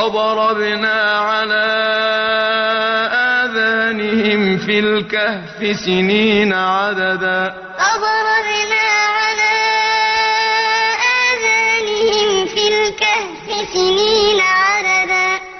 فضربنا على آذانهم في الكهف سنين عددا. فضربنا على آذانهم في الكهف سنين عددا